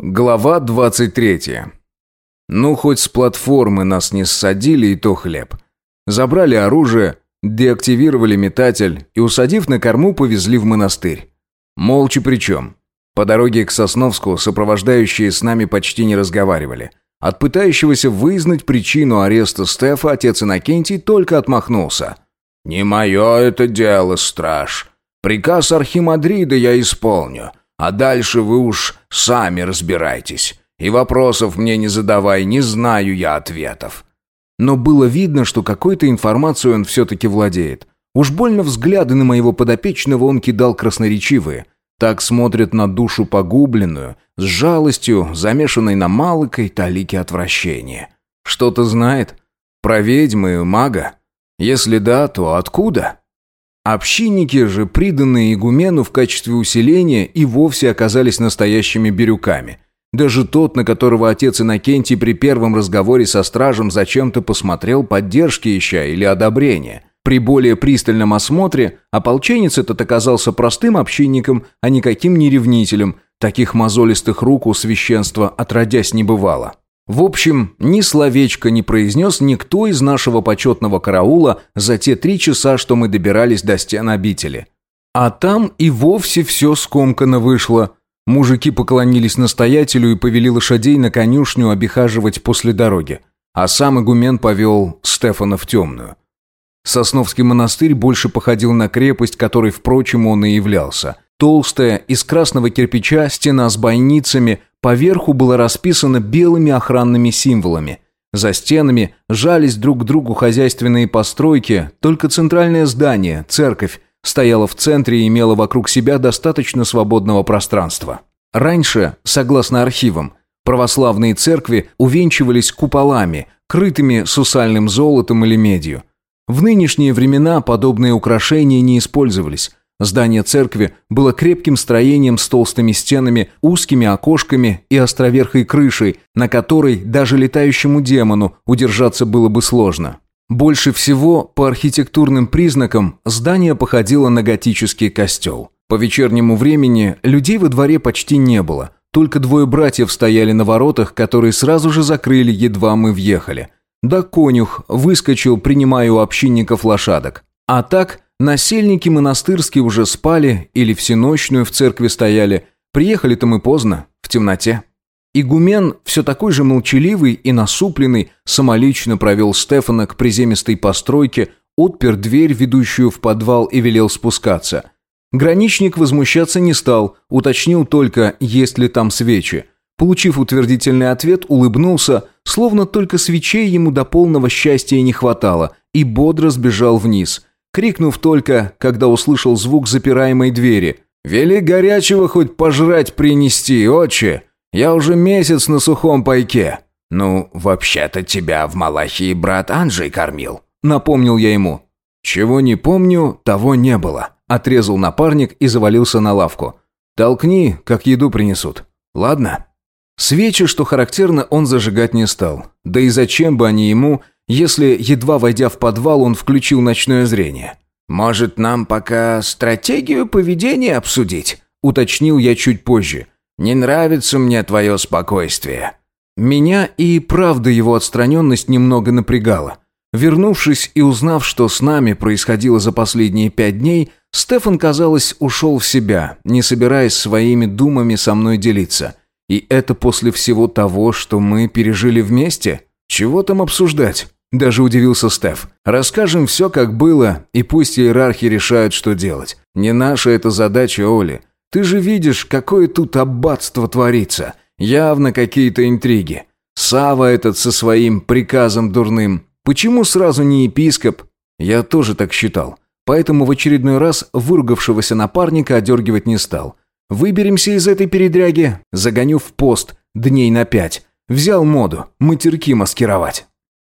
Глава 23. Ну, хоть с платформы нас не ссадили, и то хлеб. Забрали оружие, деактивировали метатель и, усадив на корму, повезли в монастырь. Молча причем. По дороге к Сосновску сопровождающие с нами почти не разговаривали. От пытающегося вызнать причину ареста Стефа отец Иннокентий только отмахнулся. «Не мое это дело, страж. Приказ Архимадрида я исполню». А дальше вы уж сами разбирайтесь. И вопросов мне не задавай, не знаю я ответов». Но было видно, что какой-то информацией он все-таки владеет. Уж больно взгляды на моего подопечного он кидал красноречивые. Так смотрят на душу погубленную, с жалостью, замешанной на малыкой талике отвращения. Что-то знает? Про ведьмы и мага? Если да, то откуда?» Общинники же, приданные игумену в качестве усиления, и вовсе оказались настоящими бирюками. Даже тот, на которого отец Иннокентий при первом разговоре со стражем зачем-то посмотрел поддержки ища или одобрения. При более пристальном осмотре ополченец этот оказался простым общинником, а никаким не ревнителем. Таких мозолистых рук у священства отродясь не бывало. В общем, ни словечко не произнес никто из нашего почетного караула за те три часа, что мы добирались до стен обители. А там и вовсе все скомкано вышло. Мужики поклонились настоятелю и повели лошадей на конюшню обихаживать после дороги. А сам игумен повел Стефана в темную. Сосновский монастырь больше походил на крепость, которой, впрочем, он и являлся. Толстая, из красного кирпича, стена с бойницами, Поверху было расписано белыми охранными символами. За стенами жались друг к другу хозяйственные постройки, только центральное здание, церковь, стояло в центре и имело вокруг себя достаточно свободного пространства. Раньше, согласно архивам, православные церкви увенчивались куполами, крытыми сусальным золотом или медью. В нынешние времена подобные украшения не использовались – Здание церкви было крепким строением с толстыми стенами, узкими окошками и островерхой крышей, на которой даже летающему демону удержаться было бы сложно. Больше всего, по архитектурным признакам, здание походило на готический костел. По вечернему времени людей во дворе почти не было. Только двое братьев стояли на воротах, которые сразу же закрыли, едва мы въехали. Да конюх выскочил, принимая у общинников лошадок. А так, Насельники монастырские уже спали или всеночную в церкви стояли. Приехали-то мы поздно, в темноте. Игумен, все такой же молчаливый и насупленный, самолично провел Стефана к приземистой постройке, отпер дверь, ведущую в подвал, и велел спускаться. Граничник возмущаться не стал, уточнил только, есть ли там свечи. Получив утвердительный ответ, улыбнулся, словно только свечей ему до полного счастья не хватало, и бодро сбежал вниз – крикнув только, когда услышал звук запираемой двери. «Вели горячего хоть пожрать принести, отче! Я уже месяц на сухом пайке!» «Ну, вообще-то тебя в Малахии брат Анджей кормил», — напомнил я ему. «Чего не помню, того не было», — отрезал напарник и завалился на лавку. «Толкни, как еду принесут. Ладно?» Свечи, что характерно, он зажигать не стал. Да и зачем бы они ему, если, едва войдя в подвал, он включил ночное зрение. «Может, нам пока стратегию поведения обсудить?» – уточнил я чуть позже. «Не нравится мне твое спокойствие». Меня и правда его отстраненность немного напрягала. Вернувшись и узнав, что с нами происходило за последние пять дней, Стефан, казалось, ушел в себя, не собираясь своими думами со мной делиться. И это после всего того, что мы пережили вместе? Чего там обсуждать? Даже удивился Стеф. «Расскажем все, как было, и пусть иерархи решают, что делать. Не наша это задача, Оли. Ты же видишь, какое тут аббатство творится. Явно какие-то интриги. Сава этот со своим приказом дурным. Почему сразу не епископ?» Я тоже так считал. Поэтому в очередной раз выругавшегося напарника одергивать не стал. «Выберемся из этой передряги, загоню в пост, дней на пять. Взял моду, матерки маскировать».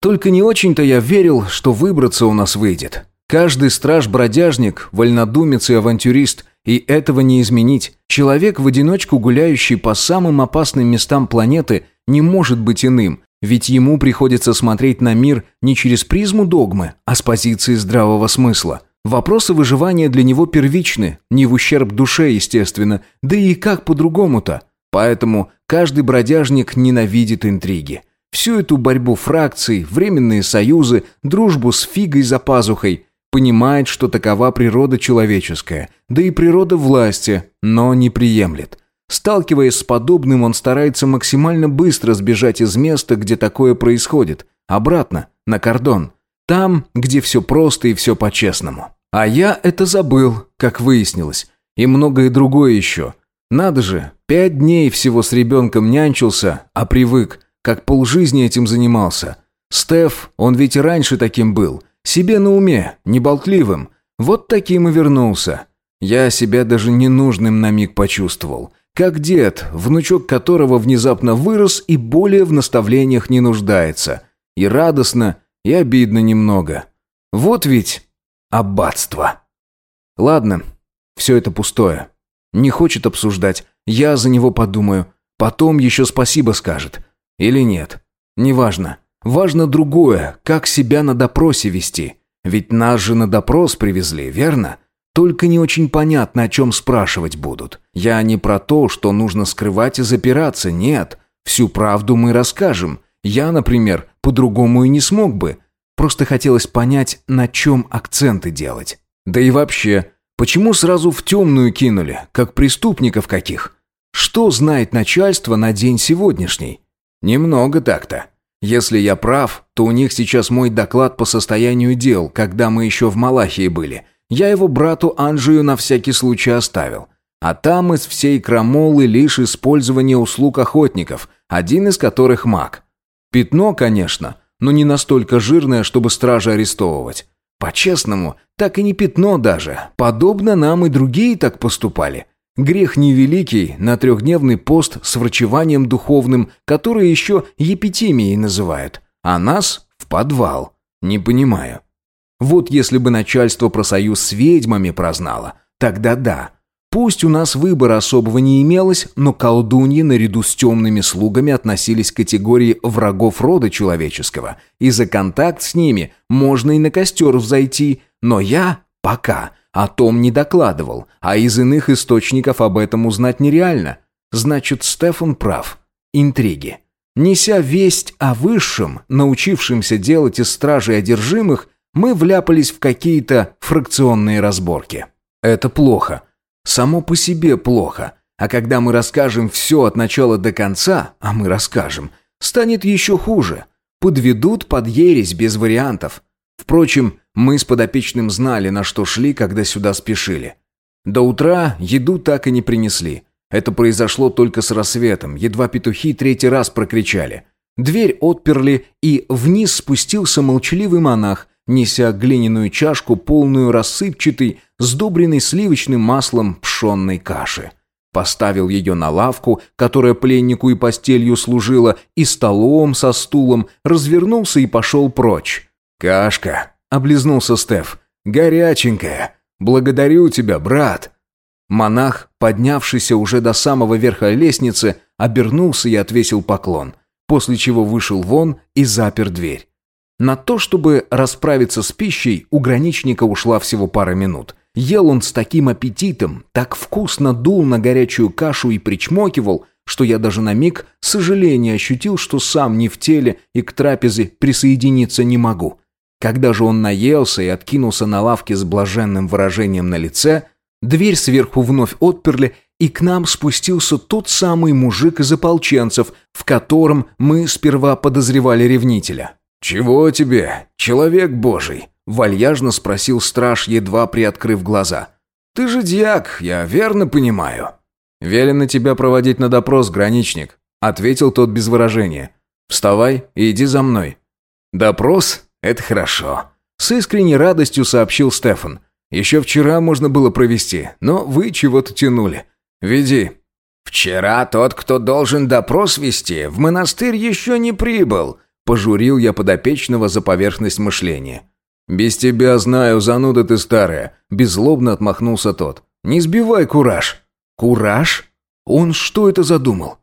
Только не очень-то я верил, что выбраться у нас выйдет. Каждый страж-бродяжник, вольнодумец и авантюрист, и этого не изменить. Человек, в одиночку гуляющий по самым опасным местам планеты, не может быть иным, ведь ему приходится смотреть на мир не через призму догмы, а с позиции здравого смысла. Вопросы выживания для него первичны, не в ущерб душе, естественно, да и как по-другому-то? Поэтому каждый бродяжник ненавидит интриги. Всю эту борьбу фракций, временные союзы, дружбу с фигой за пазухой. Понимает, что такова природа человеческая, да и природа власти, но не приемлет. Сталкиваясь с подобным, он старается максимально быстро сбежать из места, где такое происходит. Обратно, на кордон. Там, где все просто и все по-честному. А я это забыл, как выяснилось. И многое другое еще. Надо же, пять дней всего с ребенком нянчился, а привык, как полжизни этим занимался. Стеф, он ведь и раньше таким был. Себе на уме, неболтливым. Вот таким и вернулся. Я себя даже ненужным на миг почувствовал. Как дед, внучок которого внезапно вырос и более в наставлениях не нуждается. И радостно, и обидно немного. Вот ведь аббатство. Ладно, все это пустое. Не хочет обсуждать. Я за него подумаю. Потом еще спасибо скажет. Или нет. Неважно. Важно другое, как себя на допросе вести. Ведь нас же на допрос привезли, верно? Только не очень понятно, о чем спрашивать будут. Я не про то, что нужно скрывать и запираться, нет. Всю правду мы расскажем. Я, например, по-другому и не смог бы. Просто хотелось понять, на чем акценты делать. Да и вообще, почему сразу в темную кинули, как преступников каких? Что знает начальство на день сегодняшний? Немного так-то. Если я прав, то у них сейчас мой доклад по состоянию дел, когда мы еще в Малахии были – я его брату Анжию на всякий случай оставил. А там из всей крамолы лишь использование услуг охотников, один из которых маг. Пятно, конечно, но не настолько жирное, чтобы стражи арестовывать. По-честному, так и не пятно даже. Подобно нам и другие так поступали. Грех невеликий на трехдневный пост с врачеванием духовным, который еще епитимией называют, а нас в подвал. Не понимаю. Вот если бы начальство про союз с ведьмами прознало, тогда да. Пусть у нас выбора особого не имелось, но колдуньи наряду с темными слугами относились к категории врагов рода человеческого, и за контакт с ними можно и на костер взойти, но я пока о том не докладывал, а из иных источников об этом узнать нереально. Значит, Стефан прав. Интриги. Неся весть о высшем, научившемся делать из стражей одержимых, мы вляпались в какие-то фракционные разборки. Это плохо. Само по себе плохо. А когда мы расскажем все от начала до конца, а мы расскажем, станет еще хуже. Подведут под ересь без вариантов. Впрочем, мы с подопечным знали, на что шли, когда сюда спешили. До утра еду так и не принесли. Это произошло только с рассветом, едва петухи третий раз прокричали. Дверь отперли, и вниз спустился молчаливый монах, неся глиняную чашку, полную рассыпчатой, сдобренной сливочным маслом пшенной каши. Поставил ее на лавку, которая пленнику и постелью служила, и столом со стулом, развернулся и пошел прочь. «Кашка!» — облизнулся Стеф. «Горяченькая! Благодарю тебя, брат!» Монах, поднявшийся уже до самого верха лестницы, обернулся и отвесил поклон, после чего вышел вон и запер дверь. На то, чтобы расправиться с пищей, у граничника ушла всего пара минут. Ел он с таким аппетитом, так вкусно дул на горячую кашу и причмокивал, что я даже на миг сожаление ощутил, что сам не в теле и к трапезе присоединиться не могу. Когда же он наелся и откинулся на лавке с блаженным выражением на лице, дверь сверху вновь отперли, и к нам спустился тот самый мужик из ополченцев, в котором мы сперва подозревали ревнителя. «Чего тебе, человек божий?» – вальяжно спросил страж, едва приоткрыв глаза. «Ты же дьяк, я верно понимаю». «Велено тебя проводить на допрос, граничник», – ответил тот без выражения. «Вставай и иди за мной». «Допрос? Это хорошо», – с искренней радостью сообщил Стефан. «Еще вчера можно было провести, но вы чего-то тянули. Веди». «Вчера тот, кто должен допрос вести, в монастырь еще не прибыл», Пожурил я подопечного за поверхность мышления. «Без тебя знаю, зануда ты старая», – беззлобно отмахнулся тот. «Не сбивай кураж». «Кураж? Он что это задумал?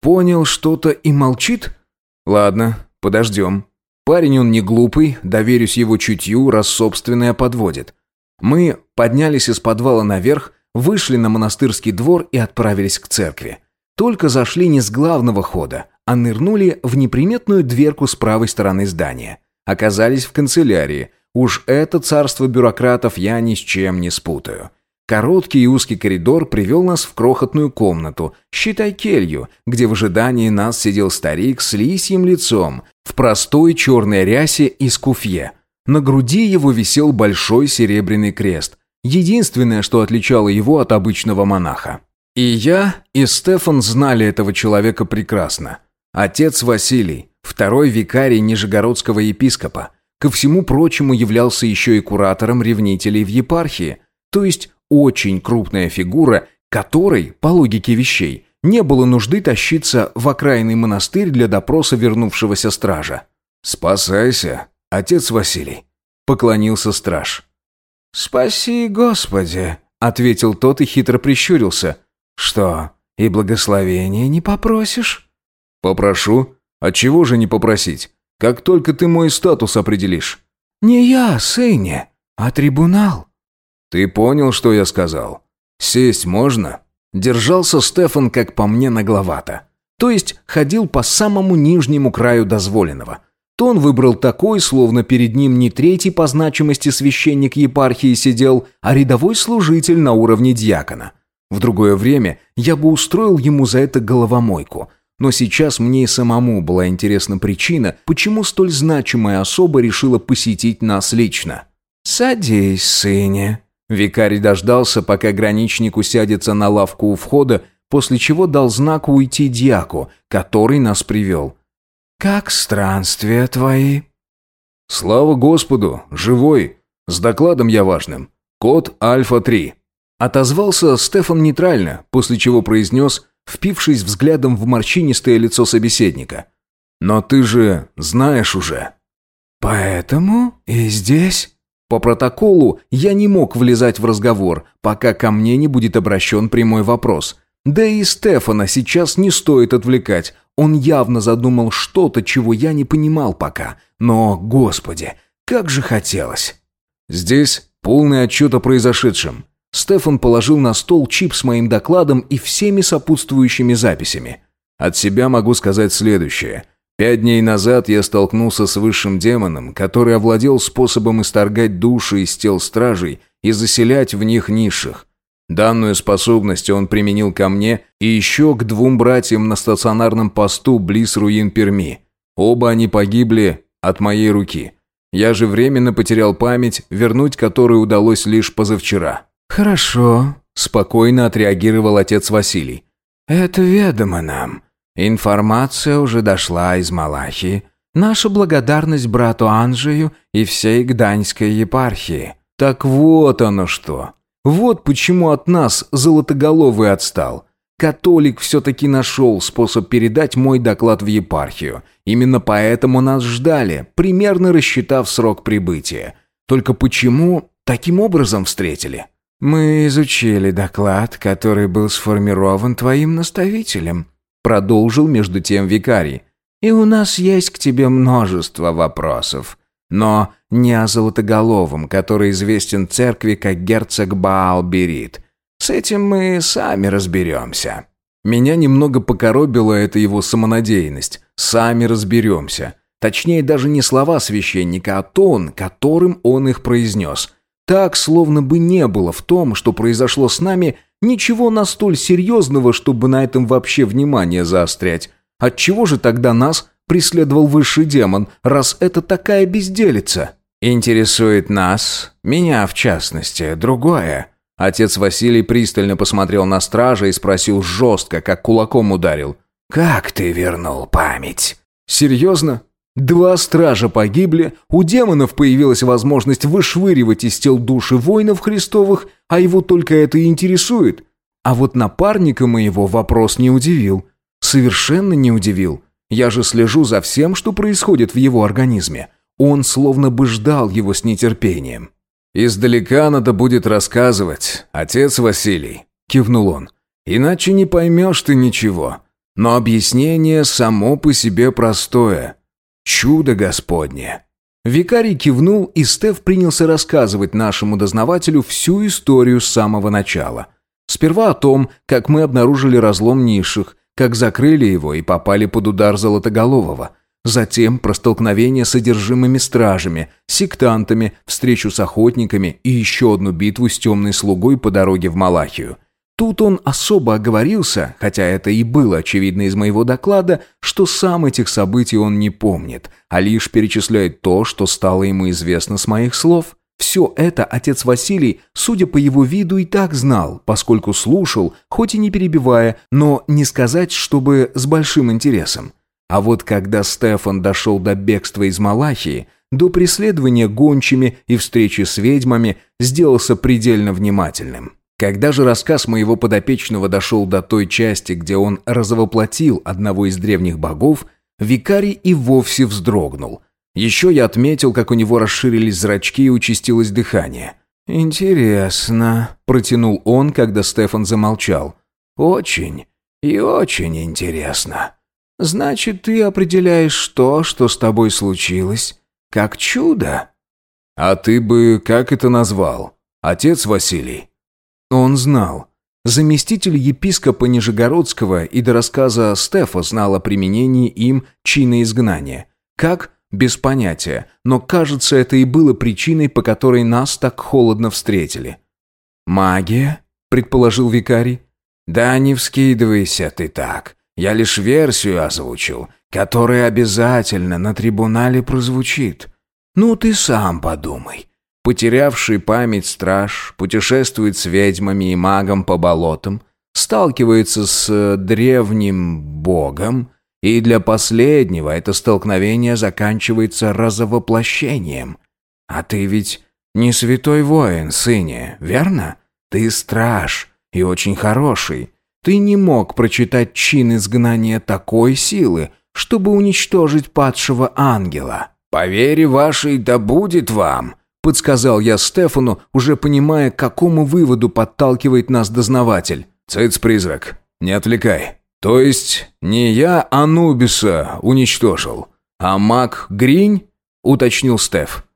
Понял что-то и молчит? Ладно, подождем. Парень он не глупый, доверюсь его чутью, раз собственное подводит. Мы поднялись из подвала наверх, вышли на монастырский двор и отправились к церкви. Только зашли не с главного хода, а нырнули в неприметную дверку с правой стороны здания. Оказались в канцелярии. Уж это царство бюрократов я ни с чем не спутаю. Короткий и узкий коридор привел нас в крохотную комнату, считай келью, где в ожидании нас сидел старик с лисьим лицом, в простой черной рясе и скуфье. На груди его висел большой серебряный крест, единственное, что отличало его от обычного монаха. И я, и Стефан знали этого человека прекрасно. Отец Василий, второй викарий Нижегородского епископа, ко всему прочему являлся еще и куратором ревнителей в епархии, то есть очень крупная фигура, которой, по логике вещей, не было нужды тащиться в окраинный монастырь для допроса вернувшегося стража. «Спасайся, отец Василий», — поклонился страж. «Спаси, Господи», — ответил тот и хитро прищурился. «Что, и благословения не попросишь?» «Попрошу. А чего же не попросить? Как только ты мой статус определишь». «Не я, сыне, а трибунал». «Ты понял, что я сказал? Сесть можно?» Держался Стефан, как по мне, нагловато. То есть ходил по самому нижнему краю дозволенного. Тон выбрал такой, словно перед ним не третий по значимости священник епархии сидел, а рядовой служитель на уровне диакона. В другое время я бы устроил ему за это головомойку. Но сейчас мне и самому была интересна причина, почему столь значимая особа решила посетить нас лично. «Садись, сыне», Викарий дождался, пока граничник усядется на лавку у входа, после чего дал знак уйти дьяку, который нас привел. «Как странствия твои?» «Слава Господу! Живой! С докладом я важным. Код Альфа-3». Отозвался Стефан нейтрально, после чего произнес, впившись взглядом в морщинистое лицо собеседника. «Но ты же знаешь уже». «Поэтому и здесь?» По протоколу я не мог влезать в разговор, пока ко мне не будет обращен прямой вопрос. Да и Стефана сейчас не стоит отвлекать. Он явно задумал что-то, чего я не понимал пока. Но, господи, как же хотелось. Здесь полный отчет о произошедшем. Стефан положил на стол чип с моим докладом и всеми сопутствующими записями. От себя могу сказать следующее – Пять дней назад я столкнулся с высшим демоном, который овладел способом исторгать души из тел стражей и заселять в них низших. Данную способность он применил ко мне и еще к двум братьям на стационарном посту близ руин Перми. Оба они погибли от моей руки. Я же временно потерял память, вернуть которую удалось лишь позавчера. «Хорошо», – спокойно отреагировал отец Василий. «Это ведомо нам. Информация уже дошла из Малахии. Наша благодарность брату Анжею и всей Гданьской епархии. Так вот оно что. Вот почему от нас Золотоголовый отстал. Католик все-таки нашел способ передать мой доклад в епархию. Именно поэтому нас ждали, примерно рассчитав срок прибытия. Только почему таким образом встретили? Мы изучили доклад, который был сформирован твоим наставителем, Продолжил между тем викарий. «И у нас есть к тебе множество вопросов. Но не о Золотоголовом, который известен церкви как герцог Баал-Берит. С этим мы сами разберемся». Меня немного покоробила эта его самонадеянность. «Сами разберемся». Точнее, даже не слова священника, а тон, которым он их произнес. Так, словно бы не было в том, что произошло с нами, Ничего настолько серьезного, чтобы на этом вообще внимание заострять. Отчего же тогда нас преследовал высший демон, раз это такая безделица? Интересует нас, меня в частности, другое. Отец Василий пристально посмотрел на стража и спросил жестко, как кулаком ударил. «Как ты вернул память?» «Серьезно? Два стража погибли, у демонов появилась возможность вышвыривать из тел души воинов христовых, а его только это и интересует. А вот напарника моего вопрос не удивил. Совершенно не удивил. Я же слежу за всем, что происходит в его организме. Он словно бы ждал его с нетерпением. «Издалека надо будет рассказывать, отец Василий», — кивнул он. «Иначе не поймешь ты ничего. Но объяснение само по себе простое. Чудо Господне!» Викарий кивнул, и Стеф принялся рассказывать нашему дознавателю всю историю с самого начала. Сперва о том, как мы обнаружили разлом низших, как закрыли его и попали под удар Золотоголового. Затем про столкновение с содержимыми стражами, сектантами, встречу с охотниками и еще одну битву с темной слугой по дороге в Малахию. Тут он особо оговорился, хотя это и было очевидно из моего доклада, что сам этих событий он не помнит, а лишь перечисляет то, что стало ему известно с моих слов. Все это отец Василий, судя по его виду, и так знал, поскольку слушал, хоть и не перебивая, но не сказать, чтобы с большим интересом. А вот когда Стефан дошел до бегства из Малахии, до преследования гончими и встречи с ведьмами, сделался предельно внимательным. Когда же рассказ моего подопечного дошел до той части, где он развоплотил одного из древних богов, викарий и вовсе вздрогнул. Еще я отметил, как у него расширились зрачки и участилось дыхание. «Интересно», — протянул он, когда Стефан замолчал. «Очень и очень интересно. Значит, ты определяешь то, что с тобой случилось, как чудо?» «А ты бы как это назвал? Отец Василий?» Он знал. Заместитель епископа Нижегородского и до рассказа Стефа знал о применении им чина изгнания. Как? Без понятия, но кажется, это и было причиной, по которой нас так холодно встретили. «Магия?» – предположил викарий. «Да не вскидывайся ты так. Я лишь версию озвучил, которая обязательно на трибунале прозвучит. Ну ты сам подумай. Потерявший память страж путешествует с ведьмами и магом по болотам, сталкивается с э, древним богом, и для последнего это столкновение заканчивается разовоплощением. А ты ведь не святой воин, сыне, верно? Ты страж и очень хороший. Ты не мог прочитать чин изгнания такой силы, чтобы уничтожить падшего ангела. По вере вашей да будет вам, Подсказал я Стефану, уже понимая, к какому выводу подталкивает нас дознаватель. «Цыц-призрак, не отвлекай. То есть не я Анубиса уничтожил, а маг Гринь?» — уточнил Стеф.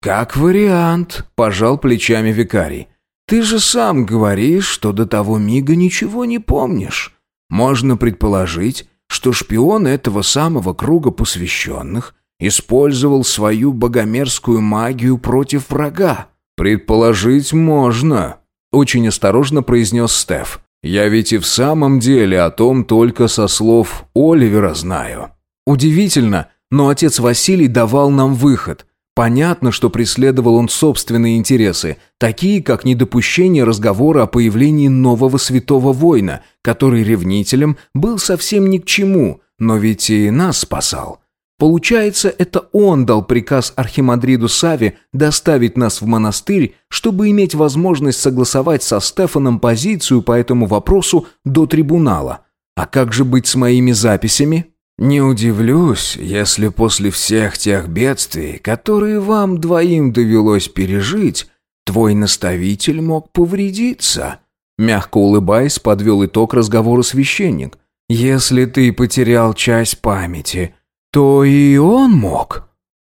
«Как вариант», — пожал плечами викарий. «Ты же сам говоришь, что до того мига ничего не помнишь. Можно предположить, что шпион этого самого круга посвященных Использовал свою богомерзкую магию против врага. «Предположить можно», — очень осторожно произнес Стеф. «Я ведь и в самом деле о том только со слов Оливера знаю». Удивительно, но отец Василий давал нам выход. Понятно, что преследовал он собственные интересы, такие как недопущение разговора о появлении нового святого воина, который ревнителем был совсем ни к чему, но ведь и нас спасал. Получается, это он дал приказ архимандриду Саве доставить нас в монастырь, чтобы иметь возможность согласовать со Стефаном позицию по этому вопросу до трибунала. А как же быть с моими записями? Не удивлюсь, если после всех тех бедствий, которые вам двоим довелось пережить, твой наставитель мог повредиться. Мягко улыбаясь, подвел итог разговора священник. Если ты потерял часть памяти – то и он мог».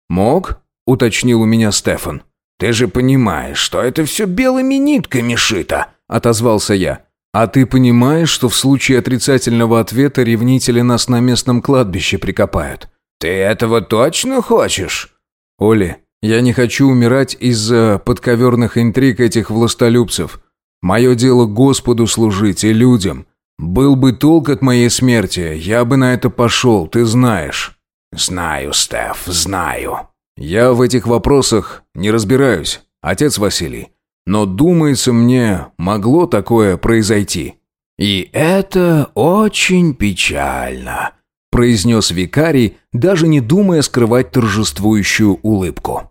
«Мог?» — уточнил у меня Стефан. «Ты же понимаешь, что это все белыми нитками шито», — отозвался я. «А ты понимаешь, что в случае отрицательного ответа ревнители нас на местном кладбище прикопают?» «Ты этого точно хочешь?» «Оли, я не хочу умирать из-за подковерных интриг этих властолюбцев. Мое дело Господу служить и людям. Был бы толк от моей смерти, я бы на это пошел, ты знаешь». «Знаю, Стеф, знаю». «Я в этих вопросах не разбираюсь, отец Василий. Но, думается мне, могло такое произойти». «И это очень печально», – произнес викарий, даже не думая скрывать торжествующую улыбку.